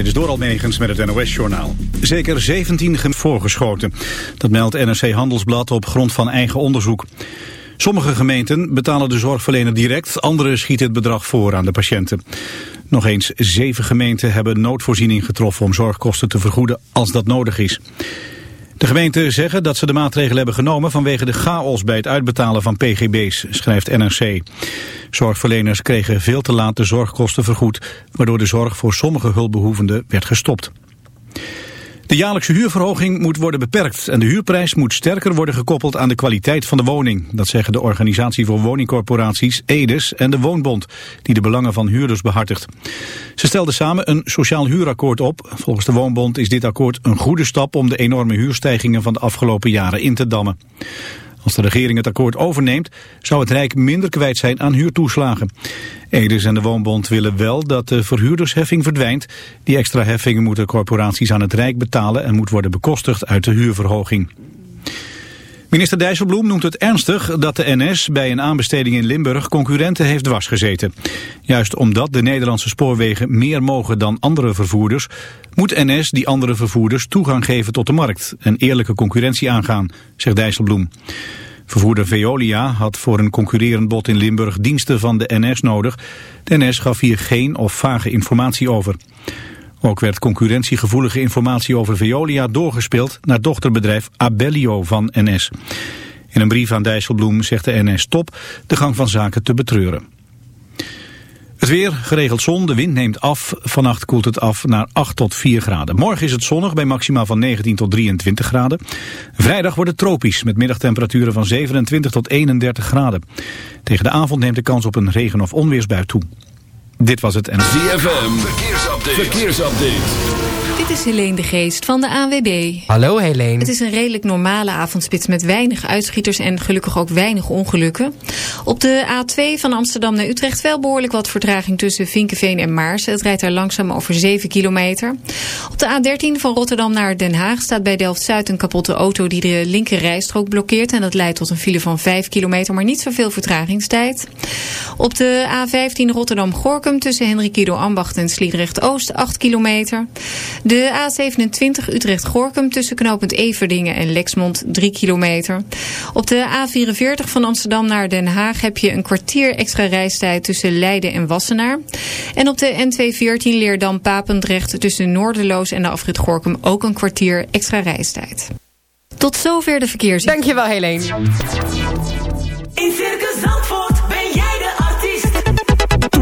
Dit is Doral Megens met het NOS-journaal. Zeker 17 voorgeschoten. Dat meldt NRC Handelsblad op grond van eigen onderzoek. Sommige gemeenten betalen de zorgverlener direct, andere schieten het bedrag voor aan de patiënten. Nog eens zeven gemeenten hebben noodvoorziening getroffen om zorgkosten te vergoeden als dat nodig is. De gemeenten zeggen dat ze de maatregelen hebben genomen vanwege de chaos bij het uitbetalen van pgb's, schrijft NRC. Zorgverleners kregen veel te laat de zorgkosten vergoed, waardoor de zorg voor sommige hulpbehoevenden werd gestopt. De jaarlijkse huurverhoging moet worden beperkt en de huurprijs moet sterker worden gekoppeld aan de kwaliteit van de woning. Dat zeggen de Organisatie voor Woningcorporaties, EDES en de Woonbond, die de belangen van huurders behartigt. Ze stelden samen een sociaal huurakkoord op. Volgens de Woonbond is dit akkoord een goede stap om de enorme huurstijgingen van de afgelopen jaren in te dammen. Als de regering het akkoord overneemt, zou het Rijk minder kwijt zijn aan huurtoeslagen. Edes en de Woonbond willen wel dat de verhuurdersheffing verdwijnt. Die extra heffingen moeten corporaties aan het Rijk betalen en moet worden bekostigd uit de huurverhoging. Minister Dijsselbloem noemt het ernstig dat de NS bij een aanbesteding in Limburg concurrenten heeft dwarsgezeten. Juist omdat de Nederlandse spoorwegen meer mogen dan andere vervoerders, moet NS die andere vervoerders toegang geven tot de markt en eerlijke concurrentie aangaan, zegt Dijsselbloem. Vervoerder Veolia had voor een concurrerend bod in Limburg diensten van de NS nodig. De NS gaf hier geen of vage informatie over. Ook werd concurrentiegevoelige informatie over Veolia doorgespeeld naar dochterbedrijf Abellio van NS. In een brief aan Dijsselbloem zegt de NS top de gang van zaken te betreuren. Het weer, geregeld zon, de wind neemt af. Vannacht koelt het af naar 8 tot 4 graden. Morgen is het zonnig bij maximaal van 19 tot 23 graden. Vrijdag wordt het tropisch met middagtemperaturen van 27 tot 31 graden. Tegen de avond neemt de kans op een regen- of onweersbui toe. Dit was het en... ZFM, verkeersupdate. verkeersupdate. Dit is Helene de Geest van de ANWB. Hallo Helene. Het is een redelijk normale avondspits met weinig uitschieters en gelukkig ook weinig ongelukken. Op de A2 van Amsterdam naar Utrecht wel behoorlijk wat vertraging tussen Vinkenveen en Maarsen. Het rijdt daar langzaam over 7 kilometer. Op de A13 van Rotterdam naar Den Haag staat bij Delft-Zuid een kapotte auto die de linker rijstrook blokkeert. En dat leidt tot een file van 5 kilometer, maar niet zoveel vertragingstijd. Op de A15 Rotterdam-Gorkum tussen Hendrikido Ambacht en Sliedrecht-Oost 8 kilometer. De A27 Utrecht-Gorkum tussen knooppunt Everdingen en Lexmond 3 kilometer. Op de A44 van Amsterdam naar Den Haag heb je een kwartier extra reistijd tussen Leiden en Wassenaar. En op de N214 Leerdam-Papendrecht tussen Noorderloos en de afrit Gorkum ook een kwartier extra reistijd. Tot zover de verkeers. Dankjewel Helene. In Circus Zandvoort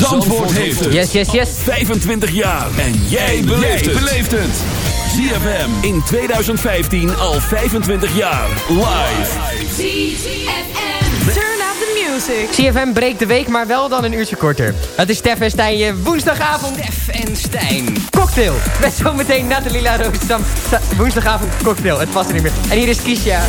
Zandvoort heeft het. Yes, yes, yes. 25 jaar. En jij beleeft het. ZFM in 2015 al 25 jaar. Live. Turn up the music. CFM breekt de week, maar wel dan een uurtje korter. Het is Stef en Stijn, je woensdagavond F en Stijn. cocktail. Met zometeen Nathalie La Roosdam. Woensdagavond cocktail, het past er niet meer. En hier is Kiesja.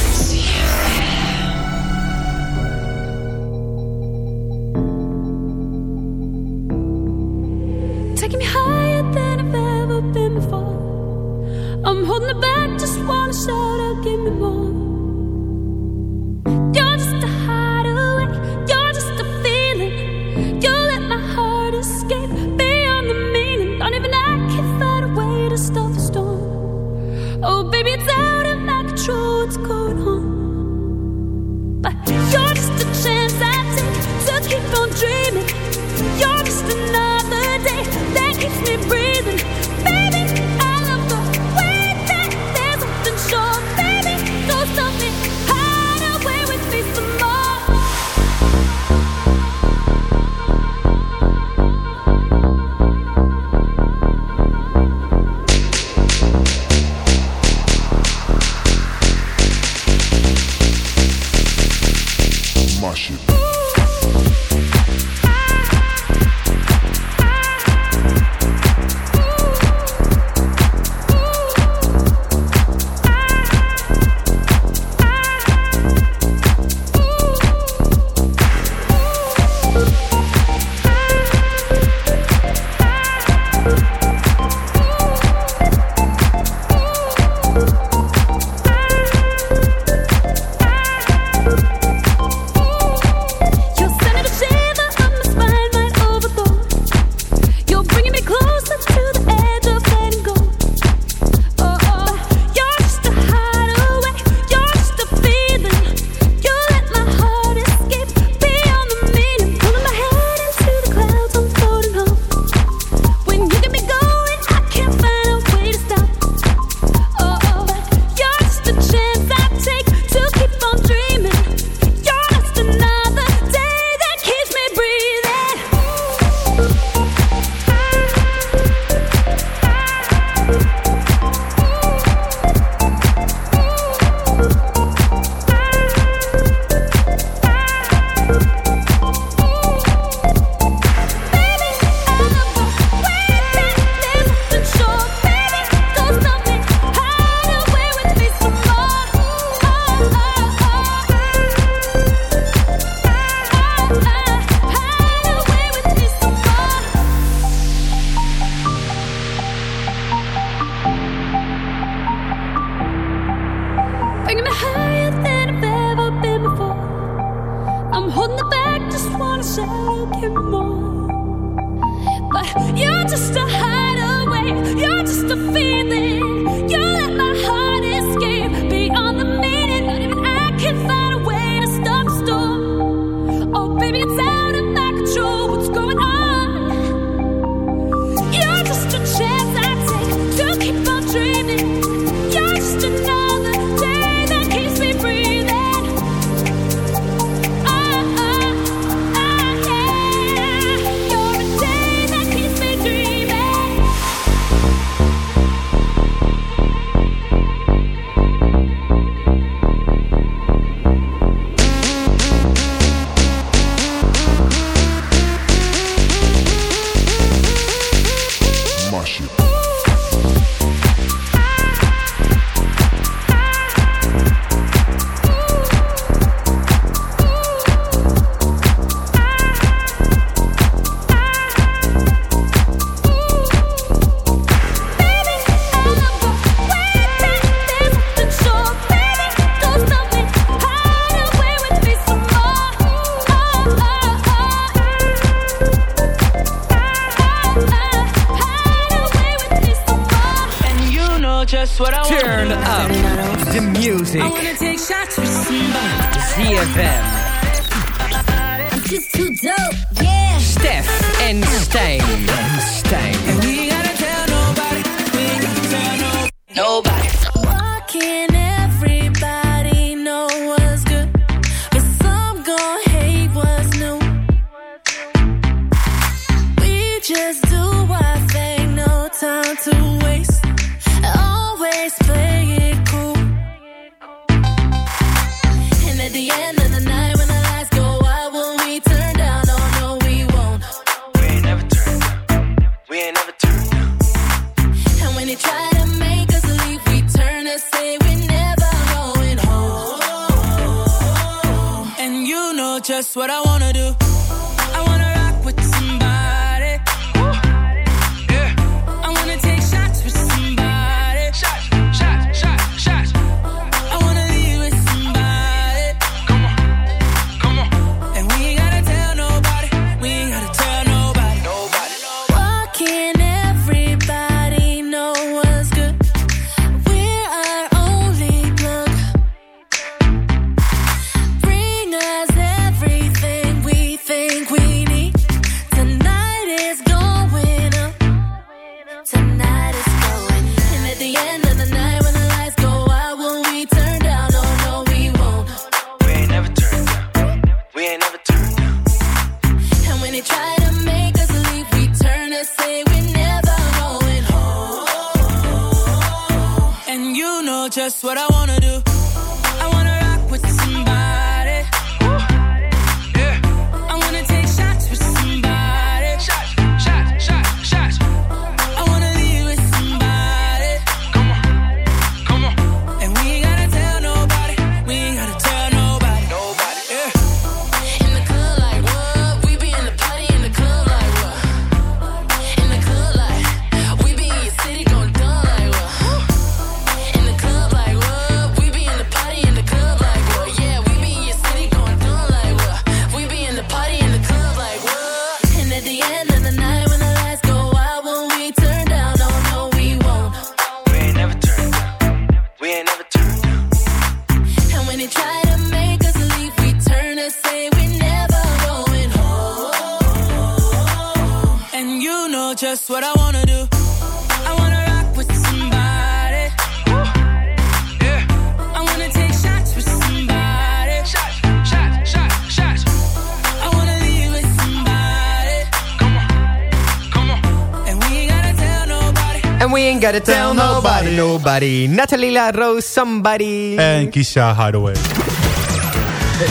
ain't gotta tell nobody, nobody. Natalie La Rose, somebody. En Kisha Hardaway.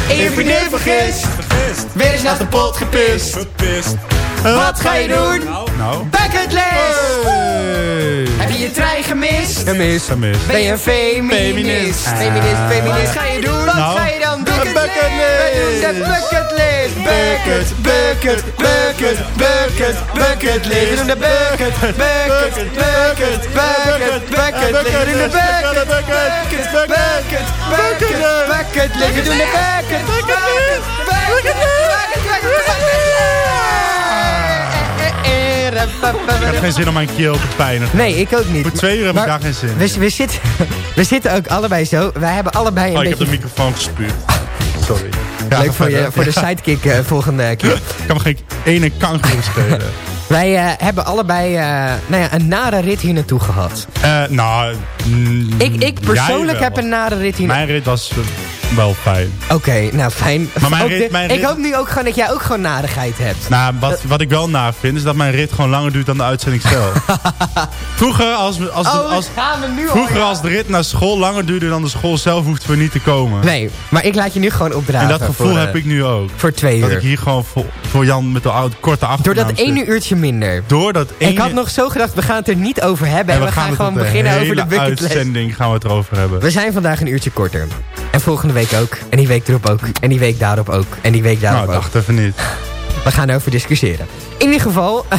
Je vriendin vergist. vergist. Weer eens naast de pot gepist. Verpist. Wat nou, ga je nou. doen? Nou. No. Bucketlist. Hey. Heb je je trein gemist? Gemist. gemist. Ben je een feminist? Feminist, feminist, feminist. Wat ga je doen? Wat no. ga je dan doen? Bucketlist. doen De bucketlist. Bucket, bucket, bucket, bucket, bucketlist. We doen de bucket bucket, bucket, bucket, bucket, bucket, liggen in de bucket, bucket, bucket, bucket, bucket, liggen in de bucket, bucket, bucket, bucket, Ik heb geen zin om mijn keel te pijnigen. Nee, ik ook niet. Voor twee uur heb ik daar geen zin we, we, zitten, we zitten ook allebei zo. Wij hebben allebei een oh, ik heb de microfoon gespuurd. Sorry. Ja, Leuk voor, je, voor de sidekick eh, volgende keer. Ik kan me geen ene kanker schelen. Wij eh, hebben allebei eh, nou ja, een nare rit hier naartoe gehad. Eh, nou, mm, Ik, ik persoonlijk heb een nare rit hier Mijn rit was wel fijn. Oké, nou fijn. Maar mijn rit- Ik hoop nu ook gewoon dat jij ook gewoon narigheid hebt. Nou, wat, wat ik wel naar vind, is dat mijn rit gewoon langer duurt dan de uitzending zelf. Vroeger, als, als, de, Oh, als, gaan we nu al, vroeger ja. als de rit naar school langer duurde dan de school zelf, hoefden we niet te komen. Nee, maar ik laat je nu gewoon opdragen. en dat gevoel voor, eh, heb ik nu ook. Voor twee Dat uur. ik hier gewoon voor, voor Jan met de oude, korte achternaam Door dat ene uurtje minder. Door dat ene... Ik had nog zo gedacht, we gaan het er niet over hebben. En, we, gaan, gewoon beginnen over de bucketlist. uitzending gaan we het erover hebben. We zijn vandaag een uurtje korter. En volgende week ook. En die week erop ook. En die week daarop ook. En die week daarop Nou, ook. dacht even niet. We gaan erover discussiëren. In ieder geval...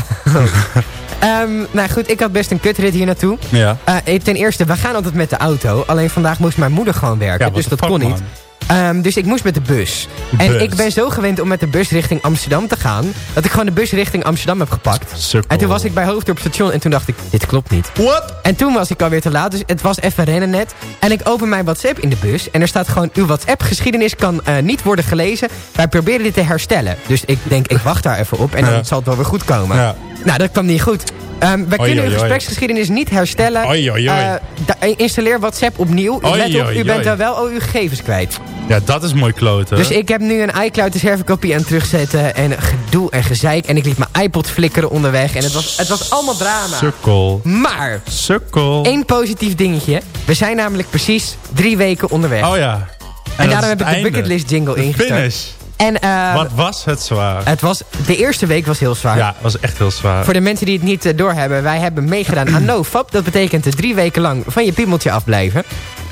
Ehm, nou goed, ik had best een kutrit hier naartoe. Ja. Eh, ten eerste, we gaan altijd met de auto. Alleen vandaag moest mijn moeder gewoon werken. Ja, dus dat fuck, kon niet. Ehm, dus ik moest met de bus. En ik ben zo gewend om met de bus richting Amsterdam te gaan... dat ik gewoon de bus richting Amsterdam heb gepakt. Sukkel. En toen was ik bij Hoofddorp station en toen dacht ik, dit klopt niet. What? En toen was ik alweer te laat, dus het was even rennen net. En ik open mijn WhatsApp in de bus en er staat gewoon... uw WhatsApp-geschiedenis kan eh, niet worden gelezen. Wij proberen dit te herstellen. Dus ik denk, ik wacht daar even op en dan zal het wel weer goed komen. Ja. Nou, dat kwam niet goed. Ehm wij Oei, kunnen uw gespreksgeschiedenis niet herstellen. Oei. Eh, da- installeer WhatsApp opnieuw. Let op, u bent daar wel al uw gegevens kwijt. Ja, dat is mooi kloten. Dus ik heb nu een iCloud reservekopie aan terugzetten. En gedoe en gezeik. En ik liet mijn iPod flikkeren onderweg. En het was, het was allemaal drama. Sukkel. Maar, Sukkel. één positief dingetje. We zijn namelijk precies drie weken onderweg. Oh ja. en daarom heb ik de bucketlist jingle ingestart. finish. En eh, Wat was het zwaar? het was, de eerste week was heel zwaar. Ja, het was echt heel zwaar. Voor de mensen die het niet eh, doorhebben. Wij hebben meegedaan aan NoFap. Dat betekent drie weken lang van je piemeltje afblijven.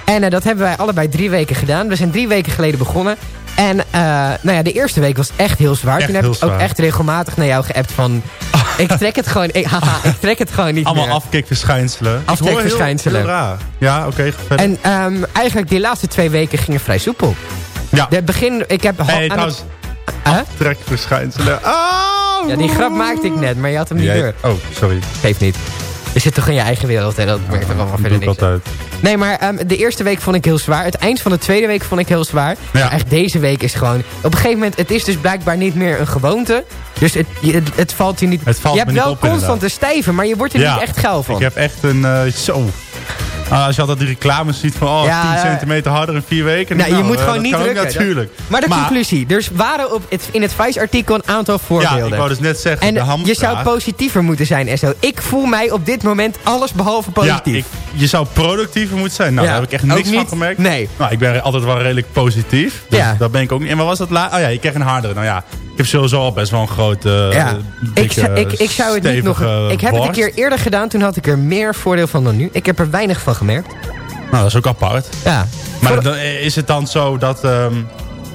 En eh, dat hebben wij allebei drie weken gedaan. We zijn drie weken geleden begonnen. En nou ja, de eerste week was echt heel zwaar. Echt Toen heb ik ook echt regelmatig naar jou geappt van... ik trek het gewoon, ik, haha, ik trek het gewoon niet Allemaal meer. afkikverschijnselen. Afkikverschijnselen. Heel, heel raar. Ja, oké, verder. En ehm, eigenlijk die laatste twee weken gingen vrij soepel. Ja. De begin, ik heb... hey, aan trouwens, Huh? trekverschijnselen. Oh! Ja, die grap maakte ik net, maar je had hem niet Jij- door. Oh, sorry. Geeft niet. Je zit toch in je eigen wereld en dat merkt er allemaal verder niks. altijd. Nee, maar ehm, de eerste week vond ik heel zwaar. Het eind van de tweede week vond ik heel zwaar. Ja. Maar echt deze week is gewoon... Op een gegeven moment, het is dus blijkbaar niet meer een gewoonte. Dus het, het, het valt je niet... Het valt je hebt niet wel op, constant inderdaad. te stijven, maar je wordt er Ja. niet echt geil van. Ik heb echt een... eh, zo. Ah, als je altijd die reclames ziet van... Oh, Ja, 10 ja. centimeter harder in vier weken. Nou, je moet eh, gewoon dat niet drukken. natuurlijk. Maar de conclusie. Er waren op het, in het Vice-artikel een aantal Ja, voorbeelden. ik wou dus net zeggen, en de je zou positiever moeten zijn zo. Ik voel mij op dit moment alles behalve Ja, positief. ik, je zou productiever moeten zijn. Nou, Ja, daar heb ik echt niks van gemerkt. Nee. Nou, ik ben altijd wel redelijk positief. Dus Ja. daar ben ik ook niet. En wat was dat la? Oh ja, je kreeg een hardere. Nou ja, ik heb sowieso al best wel een grote, Ja, eh, ik, dikke, zou- ik, ik zou het niet nog... Ik heb het een keer eerder gedaan, toen had ik er meer voordeel van dan nu. Ik heb er weinig van gemerkt. Nou, dat is ook apart. Ja. Maar Voor- dan is het dan zo dat, ehm,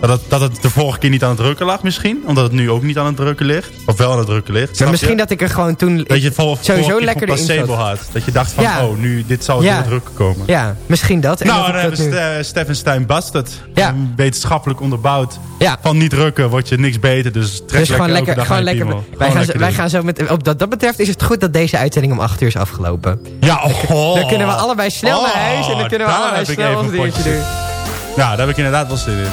dat, het, dat het de vorige keer niet aan het drukken lag misschien? Omdat het nu ook niet aan het drukken ligt? Of wel aan het drukken ligt? maar misschien je? dat ik er gewoon toen... Dat je het vol, sowieso lekker placebo had. Dat je dacht van, Ja. oh, nu, dit zou Ja. door drukken komen. Ja, misschien dat. En Nou, dan hebben nu- Stefan Stein Bastard. Ja. Wetenschappelijk onderbouwd. Ja. Van niet drukken word je niks beter. Dus trek Dus gewoon lekker, gewoon lekker. Wij Gewoon gaan, zo, lekker wij gaan zo met. Op dat, dat betreft is het goed dat deze uitzending om 8 uur is afgelopen. Ja, oh. Dan kunnen we allebei snel naar Oh, huis en dan kunnen we daar allebei snel even ons een dingetje doen. Ja, daar heb ik inderdaad wel zin in.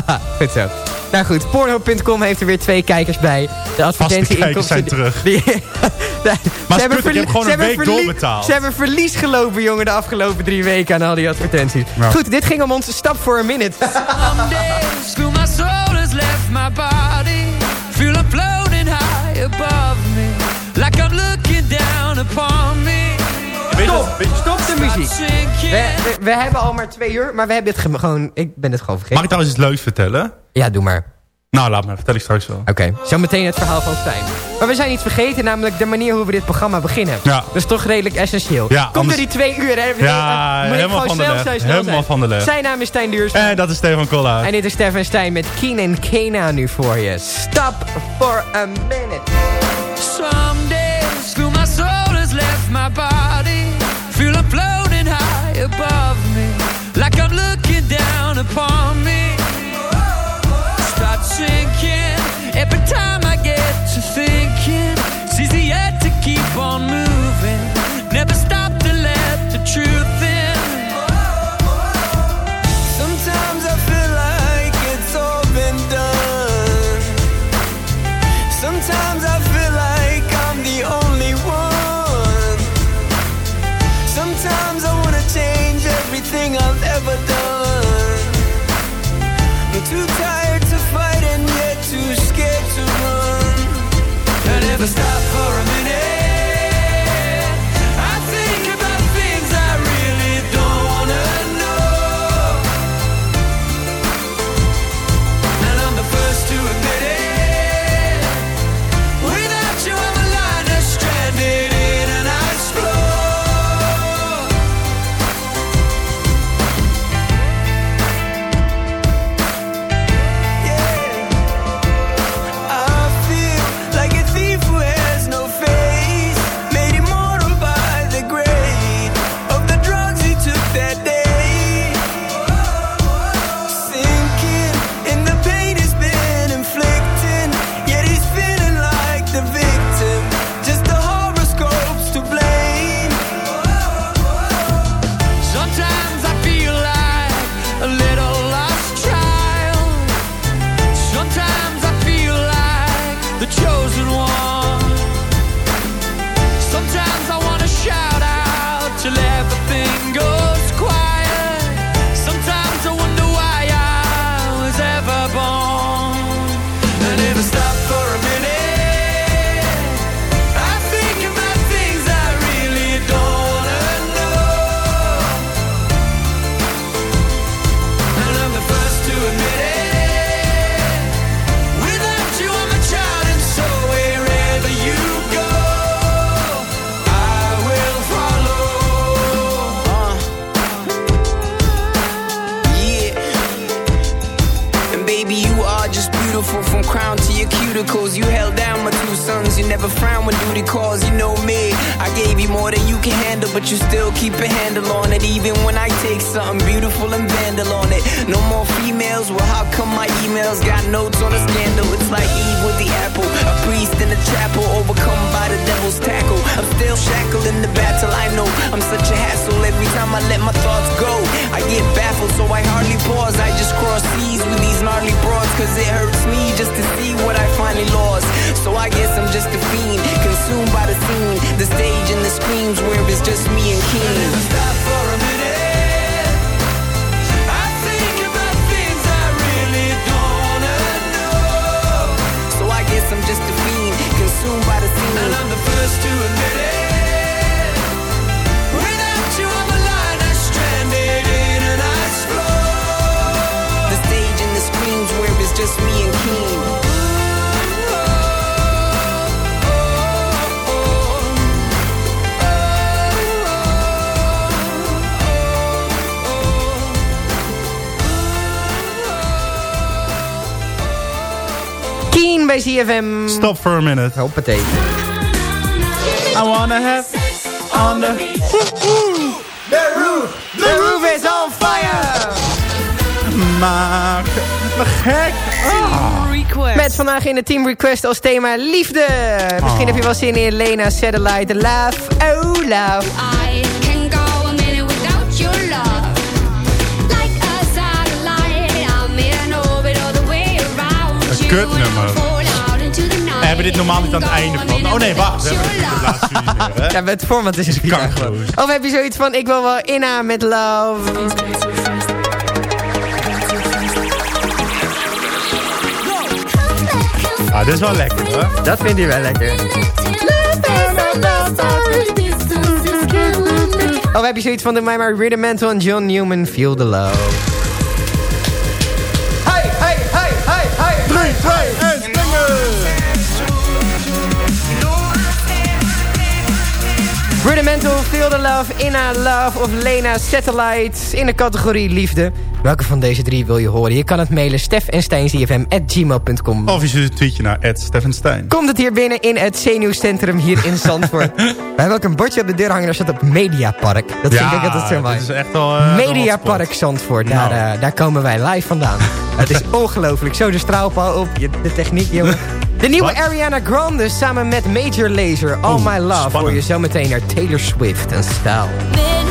Goed zo. Nou goed, Pornhub.com heeft er weer twee kijkers bij. De advertentie kijkers zijn terug. Die, Maar ze hebben Sput, ik heb gewoon een week doorbetaald. Ze hebben verlies gelopen, jongen, de afgelopen drie weken aan al die advertenties. Ja. Goed, dit ging om onze stap voor een minute. Some days feel Stop, stop de muziek. We, we, we hebben al maar twee uur, maar we hebben dit ge- gewoon... Ik ben het gewoon Mag vergeten. ik trouwens iets leuks vertellen? Ja, doe maar. Nou, laat me. Vertel ik straks wel. Oké, zo meteen het verhaal van Stijn. Maar we zijn iets vergeten, namelijk de manier hoe we dit programma beginnen. Ja. Dat is toch redelijk essentieel. Ja, Komt anders- er die twee uur, hè? Ja, Moet ik helemaal van de snel Helemaal zijn. van de leg. Zijn naam is Stijn Duurs. En dat is Stefan Kolla. En dit is Stefan Stijn met Keen en Kena nu voor je. Stop for a minute. Some above me. Like I'm looking down upon me. Start sinking Stop for a minute. Hoppatee. I wanna have on the... The roof, the roof is on fire. Maak me gek. Ah. Met vandaag in de Team Request als thema liefde. Misschien heb je wel zin in Lena Satellite. Love, oh love. I can go a minute without your love. Like a satellite, I'm in orbit all the way around Een you. kutnummer. Hebben dit normaal niet aan het einde van. Oh nee, wacht. We hebben het de laatste uur? Ja, het format is kankerloos. Of heb je zoiets van, ik wil wel inna met love. Ah, dit is wel lekker, hoor. Dat vindt hij wel lekker. Of heb je zoiets van, doe mij maar Rudimental en John Newman, Feel the Love. Rudimental, Feel the Love, Inna Love of Lena Satellite in de categorie liefde. Welke van deze drie wil je horen? Je kan het mailen stef en gmail.com. Of je stuurt een tweetje naar Steffenstein. Komt het hier binnen in het zenuwcentrum hier in Zandvoort. We hebben ook een bordje op de deur hangen, daar staat op Mediapark. Dat vind ik altijd zo mooi. is echt al... eh, Mediapark Zandvoort, daar, Nou. eh, daar komen wij live vandaan. het is ongelooflijk. Zo de straalpaal op, je- de techniek, jongen. De nieuwe? Ariana Grande samen met Major Lazer, All Oeh, My Love. spannend. Hoor je zo meteen naar Taylor Swift en Style.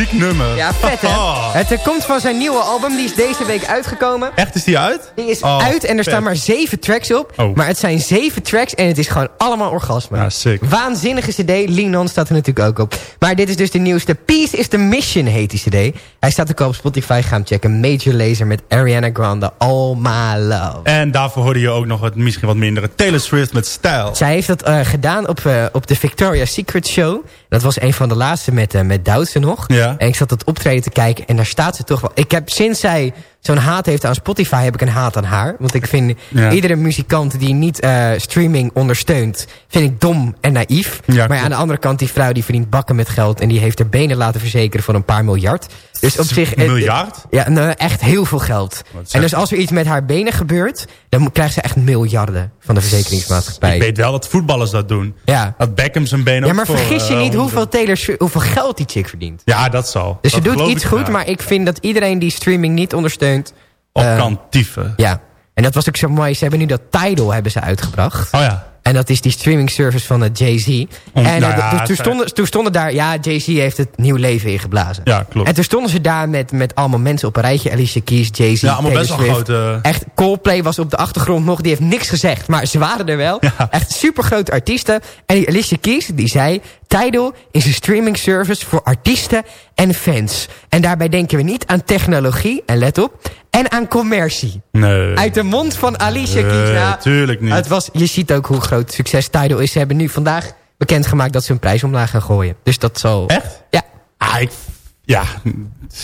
Ziek nummer. Ja, vet hè? Het eh, komt van zijn nieuwe album, die is deze week uitgekomen. Echt, is die uit? Die is Oh, uit en er staan maar zeven tracks op. Oh. Maar het zijn zeven tracks en het is gewoon allemaal orgasme. Ja, sick. Waanzinnige cd, Lean On staat er natuurlijk ook op. Maar dit is dus de nieuwste. Peace is the Mission heet die cd. Hij staat ook al op Spotify, ga hem checken. Major Lazer met Ariana Grande, All My Love. En daarvoor hoorde je ook nog wat, misschien wat mindere Taylor Swift met stijl. Zij heeft dat eh, gedaan op, eh, op de Victoria's Secret Show. Dat was een van de laatste met, eh met Doutzen nog. Ja. En ik zat dat optreden te kijken en daar staat ze toch wel. Ik heb sinds zij zo'n haat heeft aan Spotify, heb ik een haat aan haar. Want ik vind Ja. iedere muzikant die niet eh, streaming ondersteunt, vind ik dom en naïef. Ja, maar ja, aan de andere kant, die vrouw die verdient bakken met geld en die heeft haar benen laten verzekeren voor een paar miljard. Dus op zich... Een miljard? Ja, nou, echt heel veel geld. En dus als er iets met haar benen gebeurt, dan krijgt ze echt miljarden van de verzekeringsmaatschappij. Ik weet wel dat voetballers dat doen. Ja. Dat Beckham zijn benen Ja, maar voor, vergis je eh, niet hoeveel, Swift- hoeveel geld die chick verdient. Ja, dat zal. Dus ze doet iets goed, maar ik vind dat iedereen die streaming niet ondersteunt... Op eh, kan tieven. Ja. En dat was ook zo mooi. Ze hebben nu dat Tidal hebben ze uitgebracht. Oh ja. En dat is die streaming service van uh, Jay-Z. En nou eh, ja, dus toen, stonden, toen stonden daar... Ja, Jay-Z heeft het nieuw leven ingeblazen. Ja, klopt. En toen stonden ze daar met, met allemaal mensen op een rijtje. Alicia Keys, Jay-Z, Ja, allemaal Taylor best wel grote- Echt, Coldplay was op de achtergrond nog. Die heeft niks gezegd, maar ze waren er wel. Echt supergrote artiesten. En die Alicia Keys, die zei... Tidal is een streaming service voor artiesten en fans. En daarbij denken we niet aan technologie, en let op... en aan commercie. Nee. Uit de mond van Alicia. Nee, Ja, tuurlijk niet. Het was, je ziet ook hoe groot succes Tidal is. Ze hebben nu vandaag bekendgemaakt dat ze hun prijs omlaag gaan gooien. Dus dat zal... Echt? Ja. Ah, ik... Ja,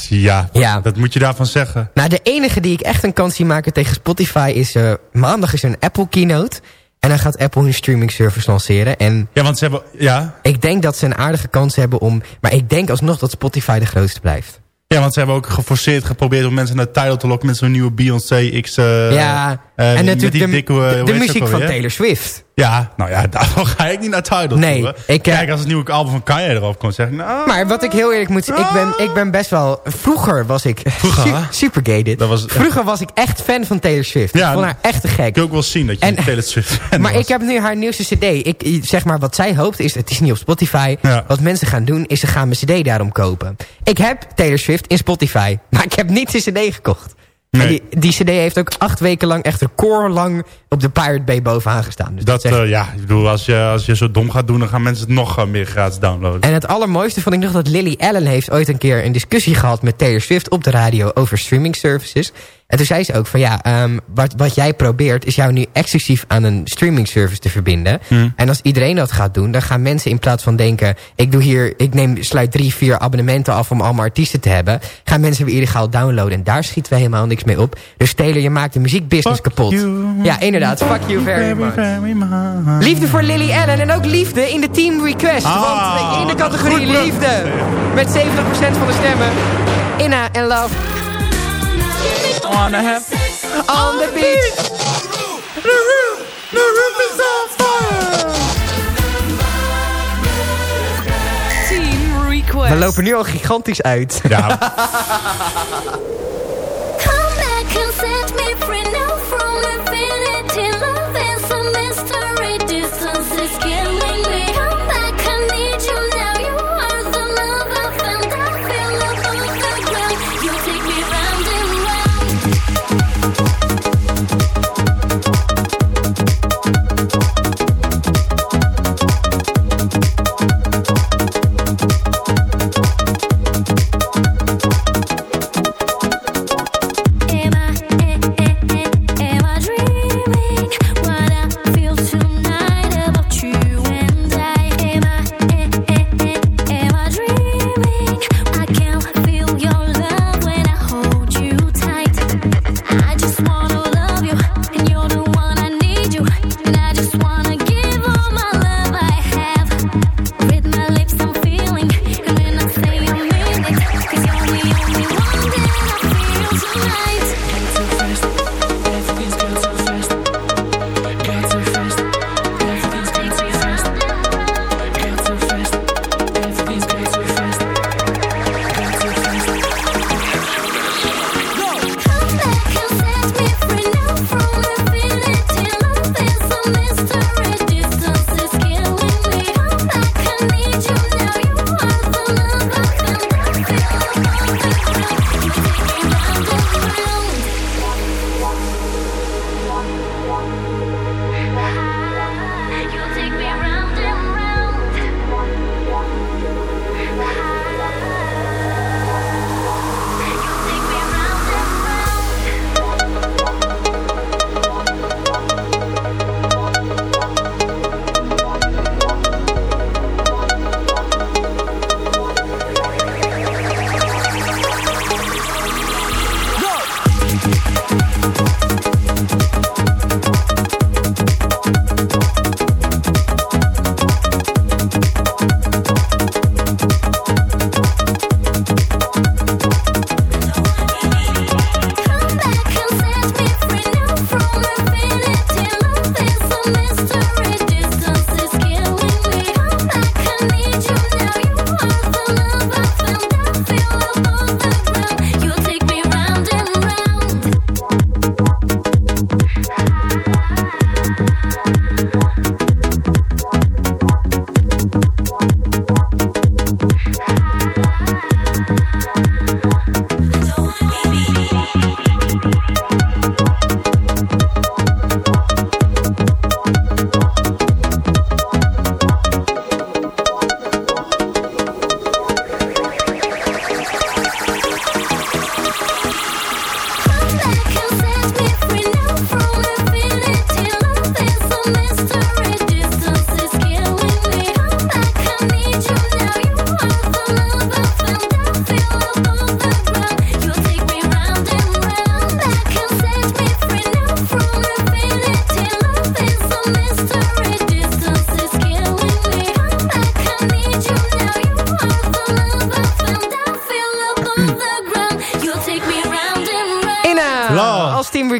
ja, Ja. dat moet je daarvan zeggen. Nou, de enige die ik echt een kans zie maken tegen Spotify is... eh, maandag is een Apple keynote. En dan gaat Apple hun streaming service lanceren. En Ja, want ze hebben... Ja, ik denk dat ze een aardige kans hebben om... Maar ik denk alsnog dat Spotify de grootste blijft. ja, want ze hebben ook geforceerd geprobeerd om mensen naar Tidal te lokken met zo'n nieuwe Beyoncé X... eh, ja, eh, en natuurlijk die de, dikke, eh, de, de muziek van? Taylor Swift. Ja, nou ja, daarom ga ik niet naar Tidal Nee, toe. hè. ik, eh, Kijk, als het nieuwe album van Kanye erop komt, zeg ik... Nou, Maar wat ik heel eerlijk moet zeggen, ik ben, ik ben best wel... Vroeger was ik Vroeger, su- hè? super gay dit. Was- Vroeger was ik echt fan van Taylor Swift. Ja, ik vond haar echt te gek. ik ook wel zien dat je En- Taylor Swift Maar was. ik heb nu haar nieuwste cd. Ik, zeg maar, wat zij hoopt is, het is niet op Spotify. Ja. Wat mensen gaan doen, is ze gaan mijn cd daarom kopen. Ik heb Taylor Swift in Spotify. Maar ik heb niet zijn cd gekocht. En Nee. die, die cd heeft ook acht weken lang, echt recordlang... op de Pirate Bay bovenaan gestaan. Dus Dat, eh, ja, ik bedoel, als je, als je zo dom gaat doen... dan gaan mensen het nog eh, meer gratis downloaden. En het allermooiste vond ik nog dat Lily Allen heeft ooit een keer een discussie gehad met Taylor Swift op de radio over streaming services. En toen zei ze ook van ja, ehm, wat, wat jij probeert is jou nu exclusief aan een streaming service te verbinden. Hmm. En als iedereen dat gaat doen, dan gaan mensen in plaats van denken, ik doe hier, ik neem, sluit drie, vier abonnementen af om allemaal artiesten te hebben. Gaan mensen weer illegaal downloaden en daar schieten we helemaal niks mee op. Dus Taylor, je maakt de muziekbusiness kapot. Ja, inderdaad. Fuck you very much. Liefde voor Lily Allen en ook liefde in de Team Request. Ah, want in de categorie liefde. Met 70% van de stemmen. Inna en Love. Wanna have On the beach. Team Request. We lopen nu al gigantisch uit. Ja,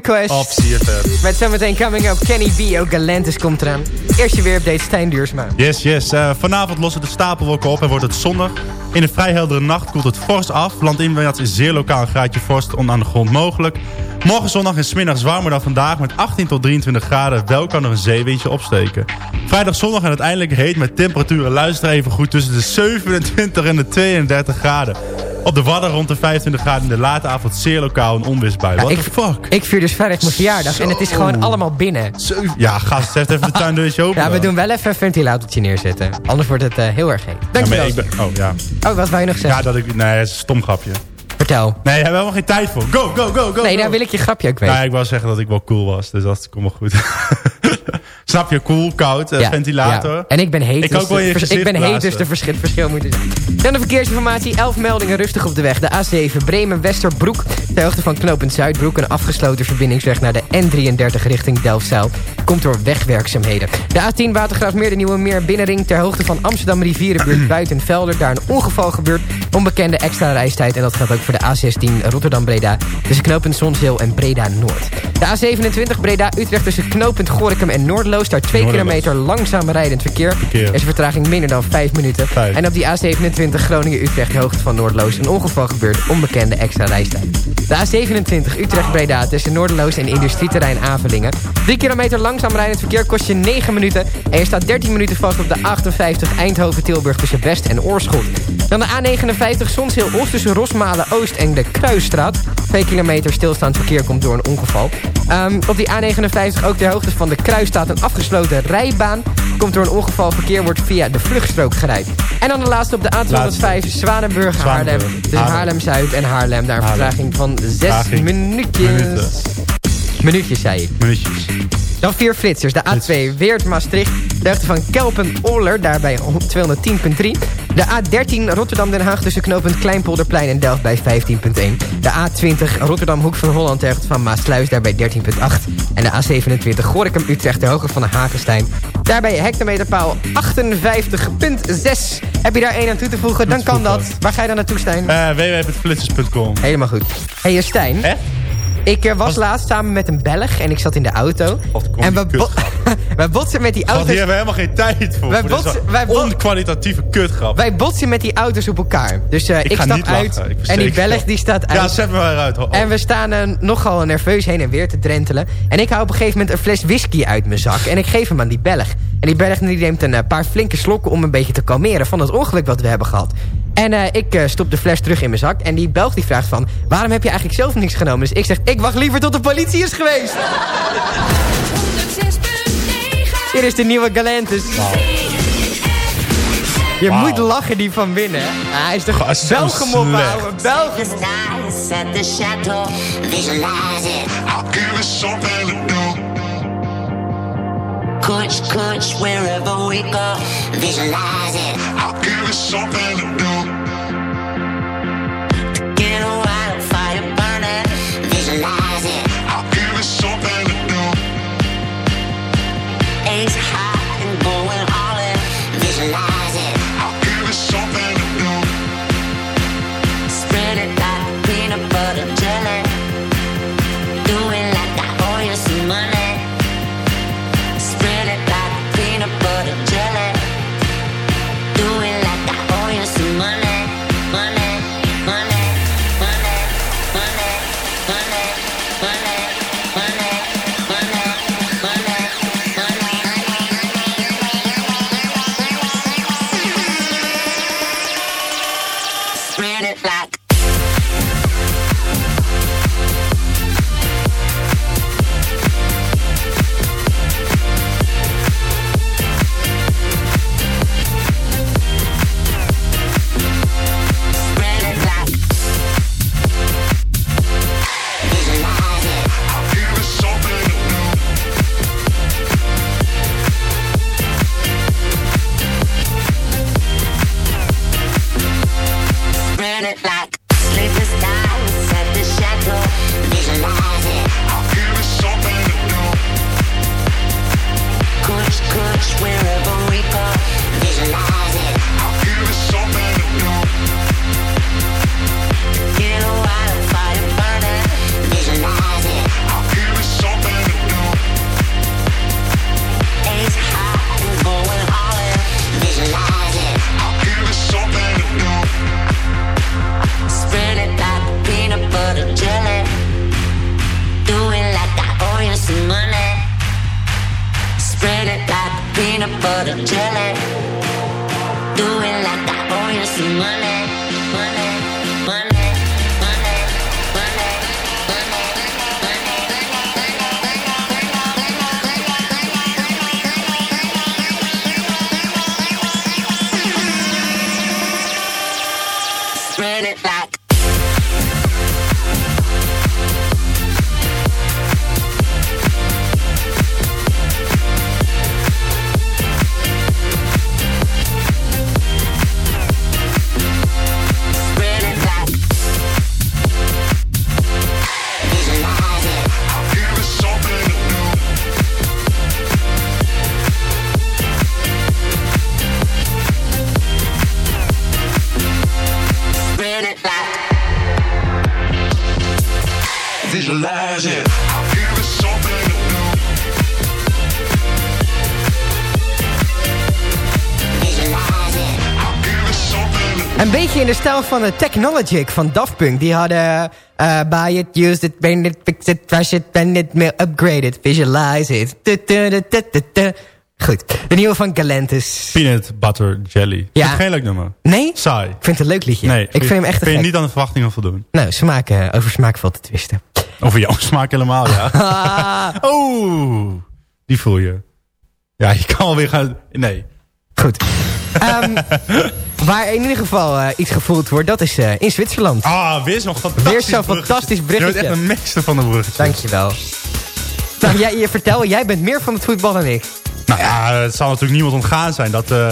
Request. Op CFM. Met zometeen coming up Kenny B. Ook Galantis komt eraan. Eerst je weerupdate Stijn Duursma. Yes, yes. Eh, vanavond lossen de stapelwolken op en wordt het zonnig. In een vrij heldere nacht koelt het fors af. Landinwaarts is zeer lokaal een graadje vorst aan de grond mogelijk. Morgen zondag en smiddags warmer dan vandaag met 18 tot 23 graden. Wel kan er een zeewindje opsteken. Vrijdag zondag en uiteindelijk heet met temperaturen luister even goed tussen de 27 en de 32 graden. Op de Wadden rond de 25 graden in de late avond zeer lokaal een onweersbui. What ik, the fuck? Ik vier dus vrijdag mijn verjaardag en het is gewoon allemaal binnen. Ja, gast, zet even de tuindeurtje open. Ja, we doen wel even een ventilatortje neerzetten. Anders wordt het eh, heel erg heet. Ja, ik ben, oh ja. Oh, wat wou je nog zeggen? Ja, dat ik... Nee, het is een stom grapje. Vertel. Nee, daar hebben we helemaal geen tijd voor. Go, go, go, go. Nee, go. daar wil ik je grapje ook weten. Nou, ik wou zeggen dat ik wel cool was, dus dat komt wel goed. Snap je? Cool, koud, eh, Ja, ventilator. ja. En ik ben heet, Ik dus ook wel je vers- Ik ben heet, dus de verschil, verschil moet er zijn. Dan de verkeersinformatie. 11 meldingen rustig op de weg. De A7 Bremen-Westerbroek. Ter hoogte van knooppunt Zuidbroek. Een afgesloten verbindingsweg naar de N33 richting Delfzijl. Komt door wegwerkzaamheden. De A10 Watergraafsmeer, de Nieuwe Meer Binnenring. Ter hoogte van Amsterdam Rivierenbuurt Buitenvelder. Daar een ongeval gebeurd. Onbekende extra reistijd. En dat geldt ook voor de A16 Rotterdam-Breda. Tussen knooppunt Zonzeel en Breda-Noord. De A27 Breda-Utrecht tussen knooppunt Gorinchem en Noordloos. Daar 2 Noorderloos. kilometer langzaam rijdend verkeer. Verkeer. Er is een vertraging minder dan 5 minuten. Vijf. En op die A27 Groningen-Utrecht, de hoogte van Noordloos... een ongeval gebeurd, onbekende extra reistijd. De A27 Utrecht-Breda tussen Noorderloos en industrieterrein Avelingen. 3 kilometer langzaam rijdend verkeer kost je 9 minuten. En je staat 13 minuten vast op de 58 Eindhoven-Tilburg tussen Best en Oorschot. Dan de A59 Zonsheel-Oost tussen Rosmalen-Oost en de Kruisstraat. 2 kilometer stilstaand verkeer komt door een ongeval. Ehm, op die A59 ook ter hoogte van de Kruisstraat een afgesloten rijbaan. Komt door een ongeval verkeer wordt via de vluchtstrook gerijd. En dan de laatste op de A205 Zwanenburg-Haarlem. Zwanenburg. Haarlem. Haarlem-Zuid en Haarlem. Daar een vertraging van 6 Vertraging. minuutjes. Minuutjes, zei ik. Minuutjes. Dan vier flitsers. De A2 Weert-Maastricht. De hoogte van Kelpen-Oller, daarbij 210.3. De A13 Rotterdam-Den Haag tussen knooppunt Kleinpolderplein en Delft bij 15.1. De A20 Rotterdam-Hoek van Holland ter van Maasluis, daarbij 13.8. En de A27 Gorinchem-Utrecht ter hoogte van de Hagenstein. Daarbij hectometerpaal 58.6. Heb je daar één aan toe te voegen, dan kan dat. Waar ga je dan naartoe, Stijn? Eh www.flitsers.com Helemaal goed. Hé, hey, Stijn. Hè? Ik eh, was laatst samen met een Belg en ik zat in de auto. en die we, bo- we botsen met die Want auto's. hier hebben we helemaal geen tijd voor. Wij botsen- wij bo- onkwalitatieve kutgrap. Wij botsen met die auto's op elkaar. Dus eh, Ik ik, stap uit ik en die Belg die staat uit. Ja, zet me eruit. Oh, En we staan eh, nogal nerveus heen en weer te drentelen. En ik hou op een gegeven moment een fles whisky uit mijn zak. En ik geef hem aan die Belg. En die Belg die neemt een paar flinke slokken om een beetje te kalmeren van het ongeluk wat we hebben gehad. En ik stop de fles terug in mijn zak. En die Belg die vraagt van, waarom heb je eigenlijk zelf niks genomen? Dus ik zeg, ik wacht liever tot de politie is geweest. Hier is de nieuwe Galantis. Je Wauw. moet lachen die van binnen. Ah, hij is toch slecht. opbouwen. Belgen. at the chateau, visualize it. I'll give it something to do. Kush, kush, wherever we go, visualize it. I'll give it something to do. In de stijl van de Technologic van Daft Punk. Die hadden eh buy it, use it, paint it, fix it, trash it, bend it, upgrade it, visualize it. Tu. Goed, de nieuwe van Galantis. Peanut Butter Jelly. Ja. Geen leuk nummer. Nee? Saai. Ik vind het een leuk liedje. Nee, ik vind hem echt Kun je niet aan de verwachtingen voldoen. Nou, smaak, eh, over smaak valt te twisten. Over jouw smaak helemaal, ja. Ah. Oeh, die voel je. Ja, je kan alweer gaan... Nee. Goed. Ehm, waar in ieder geval eh, iets gevoeld wordt, dat is eh, in Zwitserland. Ah, weer zo'n fantastisch Weer zo'n bruggetje. fantastisch Je bent bruggetje. echt een meester van de bruggetje. Dankjewel. Nou, jij, je vertel, jij bent meer van het voetbal dan ik. Nou ja, het zal natuurlijk niemand ontgaan zijn dat... eh,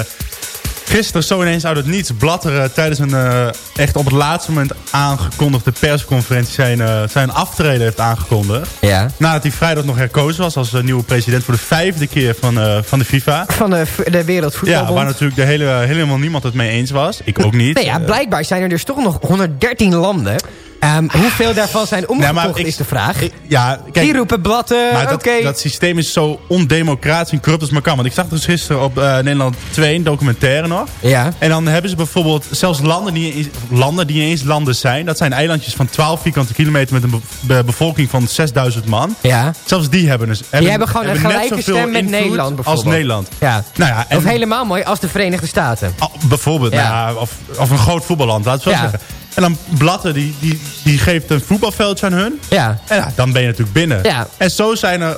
gisteren zo ineens uit het niets Blatter eh, tijdens een eh, echt op het laatste moment aangekondigde persconferentie zijn, eh, zijn aftreden heeft aangekondigd. Ja. Nadat hij vrijdag nog herkozen was als eh, nieuwe president voor de vijfde keer van, eh, van de FIFA. Van de, de Wereldvoetbalbond. Ja, waar natuurlijk de hele, helemaal niemand het mee eens was. Ik ook niet. Nee, ja, blijkbaar zijn er dus toch nog 113 landen. Ehm, hoeveel daarvan zijn omgekocht ik- is de vraag. ik- ja, kijk, Die roepen blatten, Maar dat, dat systeem is zo ondemocratisch en corrupt als maar kan. Want ik zag dus gisteren op eh, Nederland 2 een documentaire nog. Ja. En dan hebben ze bijvoorbeeld zelfs landen die, landen die niet eens landen zijn. Dat zijn eilandjes van 12 vierkante kilometer met een be- be- bevolking van 6000 man. Ja. Zelfs die hebben dus... Die hebben gewoon een gelijke stem met Nederland bijvoorbeeld. Als Nederland. Ja. Nou ja, en Of helemaal mooi als de Verenigde Staten. Oh, bijvoorbeeld, Ja. nou ja, of, of een groot voetballand, laten we zo Ja. zeggen. En dan Blatter, die, die, die geeft een voetbalveldje aan hun. Ja. En ja, dan ben je natuurlijk binnen. Ja. En zo zijn er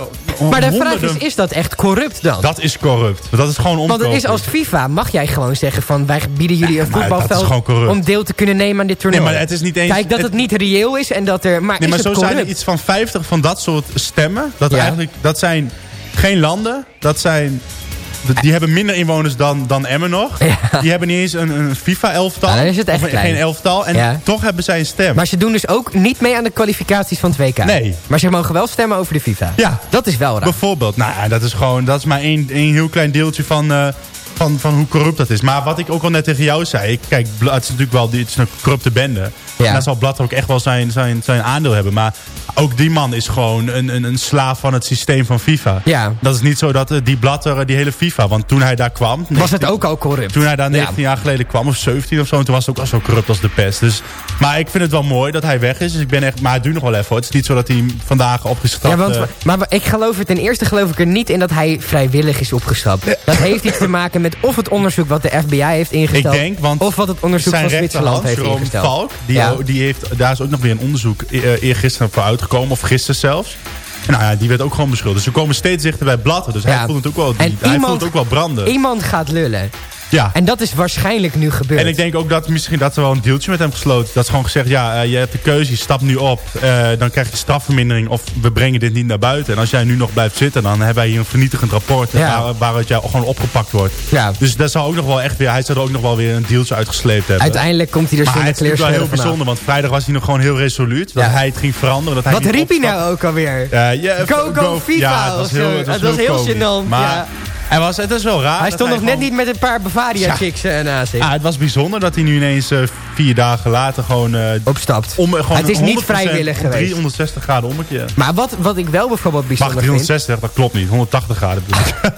Maar de honderden... vraag is, is dat echt corrupt dan? Dat is corrupt. Want Dat is gewoon Want omkoping. het is als FIFA, mag jij gewoon zeggen van... wij bieden jullie een maar dat is voetbalveld om deel te kunnen nemen aan dit toernooi. Nee, maar het is niet eens- Kijk, dat het, het- niet reëel is en dat er... Maar Nee, is maar zo zijn er iets van 50 van dat soort stemmen. Dat, eigenlijk, dat zijn geen landen. Dat zijn... Die hebben minder inwoners dan, dan Emmen nog. Die hebben niet eens een, een FIFA-elftal. Dan is het echt Of klein. geen elftal. En Ja. toch hebben zij een stem. Maar ze doen dus ook niet mee aan de kwalificaties van het WK. Nee. Maar ze mogen wel stemmen over de FIFA. Ja. Dat is wel raar. Bijvoorbeeld. Nou ja, dat is gewoon... Dat is maar één, één heel klein deeltje van... eh, van, van hoe corrupt dat is. Maar wat ik ook al net tegen jou zei. ik- Kijk, het is natuurlijk wel het is een corrupte bende. Ja. En daar zal Blatter ook echt wel zijn, zijn, zijn aandeel hebben. Maar ook die man is gewoon een, een, een slaaf van het systeem van FIFA. Ja. Dat is niet zo dat eh, die Blatter, eh, die hele FIFA... Want toen hij daar kwam... Was het ook al corrupt? Toen hij daar Ja. 19 jaar geleden kwam, of 17 of zo... en toen was het ook al zo corrupt als de pest. Dus, maar ik vind het wel mooi dat hij weg is. Dus ik ben echt, maar het duurt nog wel even. hoor. Het is niet zo dat hij vandaag opgestapt... Ja, want, eh, maar ik geloof er ten eerste geloof ik er niet in dat hij vrijwillig is opgestapt. Dat heeft iets te maken met of het onderzoek wat de FBI heeft ingesteld... Ik denk, want of wat het onderzoek van Zwitserland heeft ingesteld. Valk, die, Ja. die heeft, daar is ook nog weer een onderzoek e- eergisteren voor uitgekomen. Of gisteren zelfs. Nou ja, die werd ook gewoon beschuldigd. Dus ze komen steeds dichter bij Blatter. Dus Ja. hij voelt het ook wel, die, hij voelt het ook wel branden. Iemand gaat lullen. Ja. En dat is waarschijnlijk nu gebeurd. En ik denk ook dat misschien dat er wel een deeltje met hem gesloten. Dat is gewoon gezegd, ja, eh, je hebt de keuze, je stapt nu op. eh, dan krijg je strafvermindering of we brengen dit niet naar buiten. En als jij nu nog blijft zitten, dan hebben wij hier een vernietigend rapport. Ja. Waar, waaruit jij gewoon opgepakt wordt. Ja. Dus dat zou ook nog wel echt weer, hij zou er ook nog wel weer een deeltje uitgesleept hebben. Uiteindelijk komt hij er Maar zonder het is wel heel kleerscheuren vanaf. bijzonder, want vrijdag was hij nog gewoon heel resoluut. Dat Ja. hij het ging veranderen. Dat hij Wat riep hij nou ook alweer? Eh, ja, Go, go, FIFA Ja, het was heel, het was Het was heel gênant, Maar ja. Hij was, het is wel raar. hij stond nog net gewoon- niet met een paar Bavaria-chicks eh, naast zich. Ja, het was bijzonder dat hij nu ineens eh, vier dagen later gewoon... eh, Opstapt. om, gewoon Het is niet 100% vrijwillig geweest. 360 graden ommekeer. Maar wat, wat ik wel bijvoorbeeld Mag bijzonder vind... 360, dat klopt niet. 180 graden bedoel ik.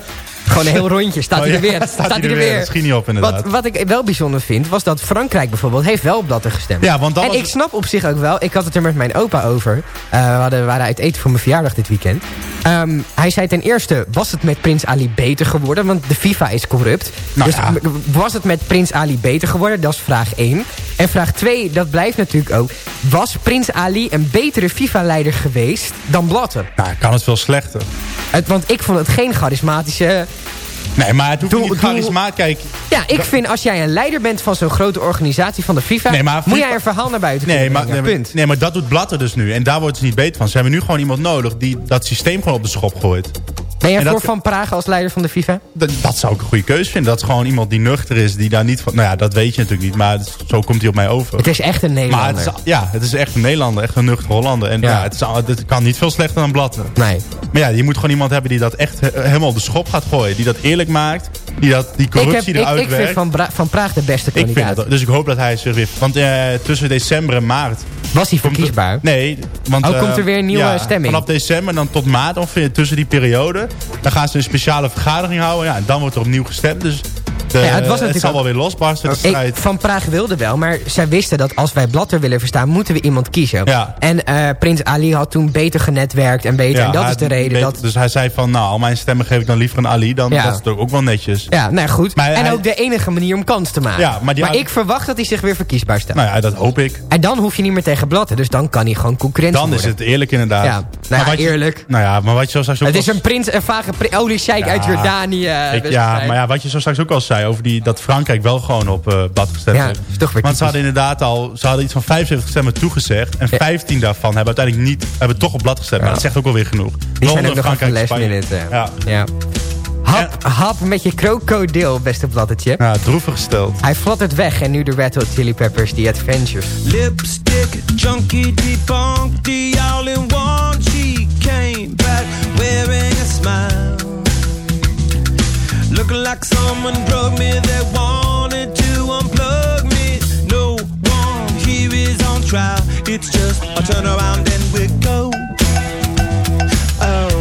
Gewoon een heel rondje. Staat Oh, hij er ja, weer. staat Staat hij er er weer. weer. Dat schiet niet op, inderdaad. Wat, wat ik wel bijzonder vind, was dat Frankrijk bijvoorbeeld heeft wel op Blatter gestemd. Ja, want dat en was- ik snap op zich ook wel, ik had het er met mijn opa over. Eh, we, hadden, we waren uit eten voor mijn verjaardag dit weekend. Ehm, hij zei ten eerste, was het met Prins Ali beter geworden? Want de FIFA is corrupt. Nou dus ja. was het met Prins Ali beter geworden? Dat is vraag 1. En vraag 2, dat blijft natuurlijk ook. Was Prins Ali een betere FIFA-leider geweest dan Blatter? Nou, kan het veel slechter. Het, want ik vond het geen charismatische... Nee, maar het hoeft Doe- niet doe- charisma. Kijk, Ja, ik vind als jij een leider bent van zo'n grote organisatie van de FIFA... Nee, maar moet jij een verhaal naar buiten nee maar, brengen. nee, maar, Punt. nee, maar dat doet Blatter dus nu. En daar wordt ze niet beter van. Ze hebben nu gewoon iemand nodig die dat systeem gewoon op de schop gooit. Ben jij voor dat- Van Praag als leider van de FIFA? Dat, zou ik een goede keuze vinden. Dat is gewoon iemand die nuchter is, die daar niet van... Nou ja, dat weet je natuurlijk niet, maar het- zo komt hij op mij over. Het is echt een maar Nederlander. het is, ja, het is echt een Nederlander, echt een nuchter Hollander. En ja, het, kan niet veel slechter dan Blatter. Nee. Maar ja, je moet gewoon iemand hebben die dat echt he- helemaal de schop gaat gooien. Die dat eerlijk maakt, die dat, die Ik, heb, corruptie ik, eruit ik vind werkt. van, van Praag de beste Ik vind kandidaat. dus ik hoop dat hij zich weer... Want eh, tussen december en maart... Was hij er- verkiesbaar? nee. Want, Oh, eh, komt er weer een nieuwe ja, stemming? Vanaf december dan tot maart ongeveer tussen die periode. Dan gaan ze een speciale vergadering houden. Ja, en dan wordt er opnieuw gestemd. Dus Ja, het was het zal wel weer losbarsten, de Ik, strijd. van Praag wilde wel, maar zij wisten dat als wij Blatter willen verstaan, moeten we iemand kiezen. Ja. En eh, Prins Ali had toen beter genetwerkt en beter. Ja, en dat hij is de reden dat... Dus hij zei van, nou, al mijn stemmen geef ik dan liever aan Ali. Dan Ja. dat is toch ook wel netjes. Ja, nou goed. Maar en hij- ook de enige manier om kans te maken. Ja, maar die- ik verwacht dat hij zich weer verkiesbaar stelt. Nou ja, dat hoop ik. En dan hoef je niet meer tegen Blatter, dus dan kan hij gewoon concurrentie Dan is het eerlijk inderdaad. Ja, nou Maar je- eerlijk. Nou ja, maar wat je zo straks ook Het is een prins, een vage pri- Ja. uit Jordanië. eh, Ik- wedstrijd. ja, maar ja, wat je zo straks ook al zei over die, dat Frankrijk wel gewoon op eh blad gestemd Ja, heeft. is toch weer Want ze hadden inderdaad al, ze hadden iets van 75 stemmen toegezegd. En 15 daarvan hebben uiteindelijk niet, hebben toch op blad gestemd. Maar dat zegt ook wel weer genoeg. Die zijn ook nog Frankrijk, het. eh. Ja. ja. Hap, hap met je krokodil, beste bladdertje. Ja, droevig gesteld. Hij fladdert weg en nu de Red Hot Chili Peppers, The Adventures. Lipstick, junkie, debunked, the all in one. She came back wearing a smile. It's just a turn around and we go. Oh,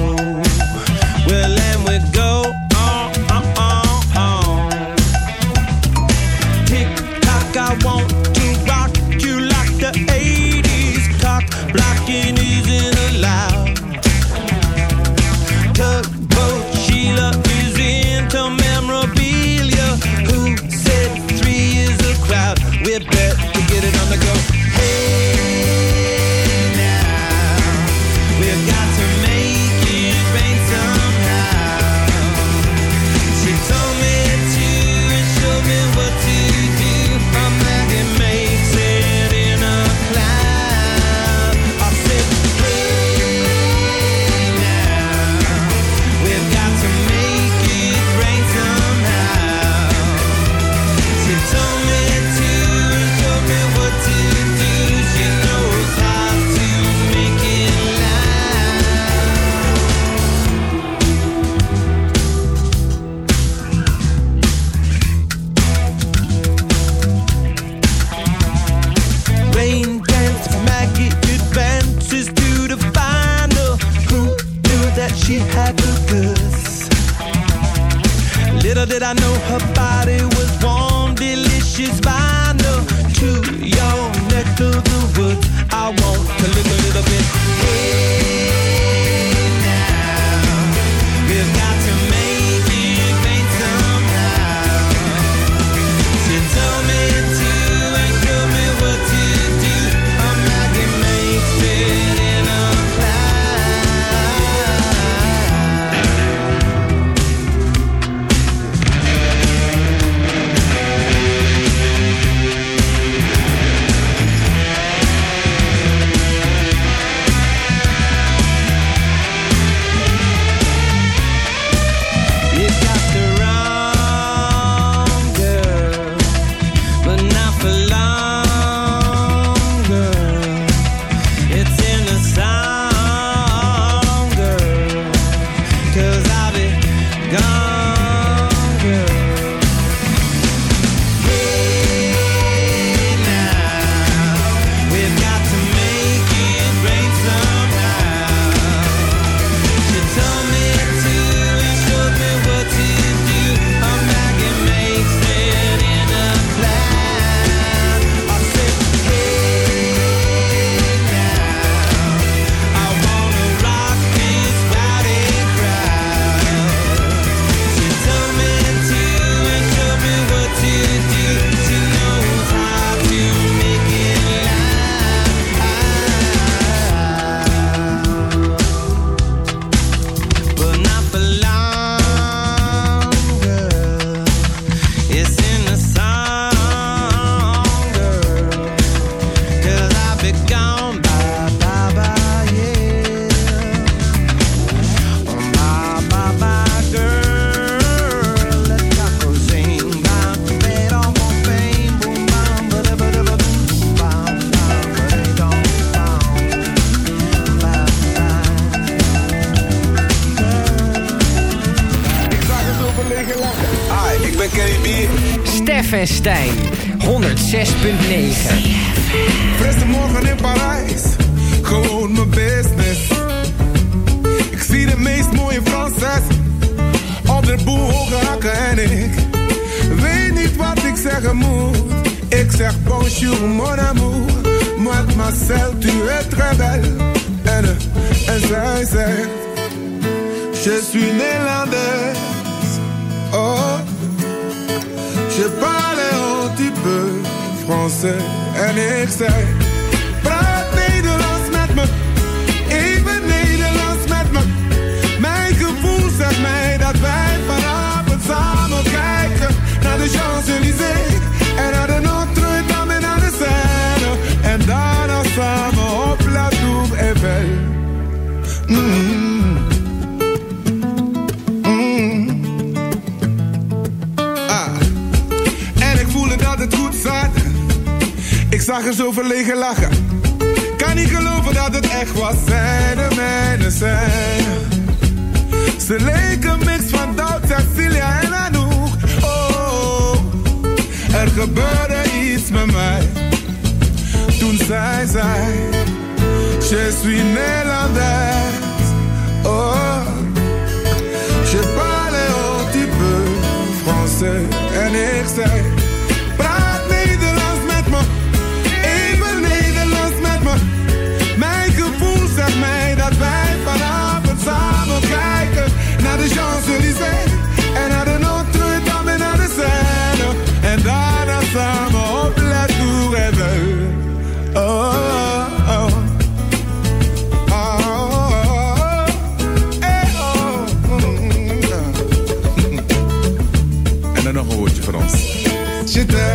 Morgen in Parijs, gewoon mijn business. Ik zie de meest mooie Franses op de boel en ik weet niet wat ik zeggen moet. Ik zeg bonjour mon amour, mademoiselle tu es très belle. En, eh, en zij zegt, je suis néerlandaise. Oh, je parle un petit peu français en ik zei, En naar de Notre-Dame en de Seine. En daarna samen op La Tour Eiffel. Mm. Ah. En ik voelde dat het goed zat. Ik zag er zo verlegen lachen. Kan niet geloven dat het echt was. Zij de mijne zijn. Ze leken mix van Doubt, Cecilia en er gebeurde iets met mij. Toen zij zei, je suis Nederlands. Oh, je parle un petit peu français. En ik Je t'aime.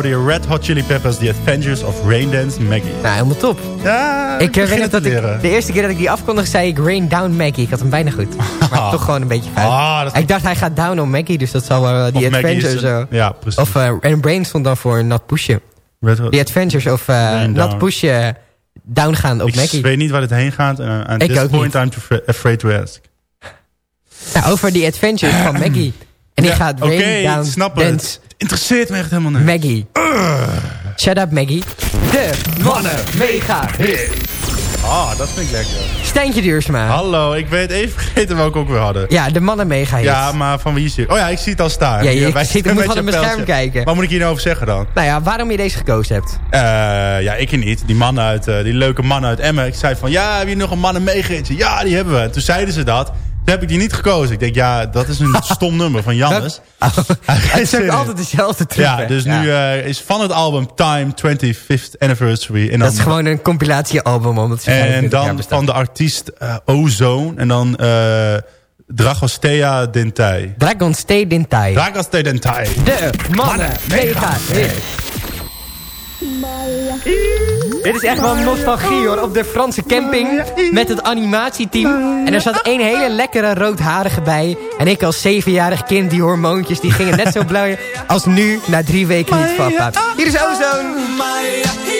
Hoorde je Red Hot Chili Peppers, The Adventures of Rain Dance Maggie. Nou, helemaal top. Ja, Ik weet het dat ik, de eerste keer dat ik die afkondig zei ik Rain Down Maggie. Ik had hem bijna goed. Maar toch gewoon een beetje fout. Ah, dat is ik dacht hij gaat down on Maggie, dus dat zal wel eh, die Of Adventures een- zo. ja, precies. Of eh, en Brain stond dan voor Not Pushen. The Adventures of eh, Rain Down. Pushen down gaan op ik Maggie. weet niet waar het heen gaat. En at Ik this ook point niet. I'm fra- afraid to ask. Nou, over die Adventures van Maggie. En die Ja, gaat Rain Down ik Dance het. Interesseert me echt helemaal niet. Maggie. Shut up Maggie. De mannen mega hit. Ah, dat vind ik lekker. Stijntje Duursma. Hallo, ik weet even vergeten welke ook weer hadden. Ja, de mannen mega hit. Ja, maar van wie is die? Oh ja, ik zie het al staan. Ja, je wij ziet- zitten je moet van je bescherm pijltje. kijken. Wat moet ik hier nou over zeggen dan? Nou ja, waarom je deze gekozen hebt. Eh, ja, ik niet. Die mannen uit, eh, die leuke mannen uit Emmen. Ik zei van, ja, heb je nog een mannen meegegeten? Ja, die hebben we. En toen zeiden ze dat. Toen heb ik die niet gekozen. Ik denk, ja, dat is een stom nummer van Jannes. Het is ook altijd dezelfde truc. Ja, dus nu eh, is van het album Time 25th Anniversary. En dan, dat is gewoon een compilatiealbum. Omdat en 25 jaar dan van de artiest eh, Ozone. En dan eh Dragostea Dentai. Dragon Stay Dintai. Dragostea Dentai. De mannen mega hit. Dit is echt wel nostalgie hoor. Op de Franse camping met het animatieteam. En er zat één hele lekkere roodharige bij. En ik als zevenjarig kind, die hormoontjes, die gingen net zo blauw als nu na drie weken niet van pap. Hier is Ozone.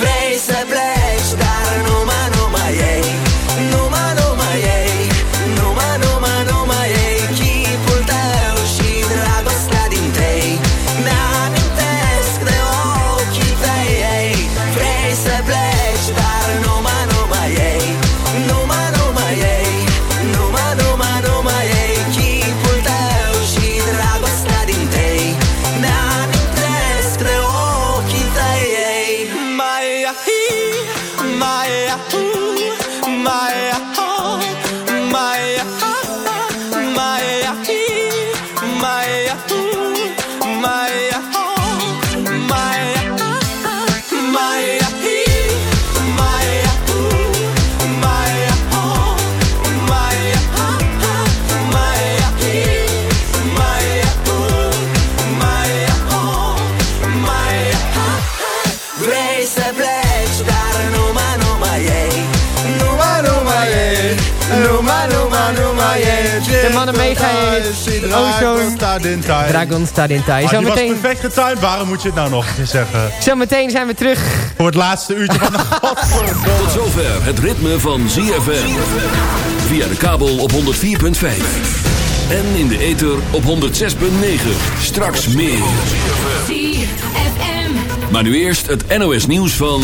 Vrei să pleci, dar numai, numai ei in in tijd. Dragon staat in tijd. Ah, was perfect getimed. Waarom moet je het nou nog zeggen? zometeen zijn we terug. Voor het laatste uurtje van de Tot zover het ritme van ZFM. Via de kabel op 104.5. En in de ether op 106.9. Straks meer. Maar nu eerst het NOS nieuws van...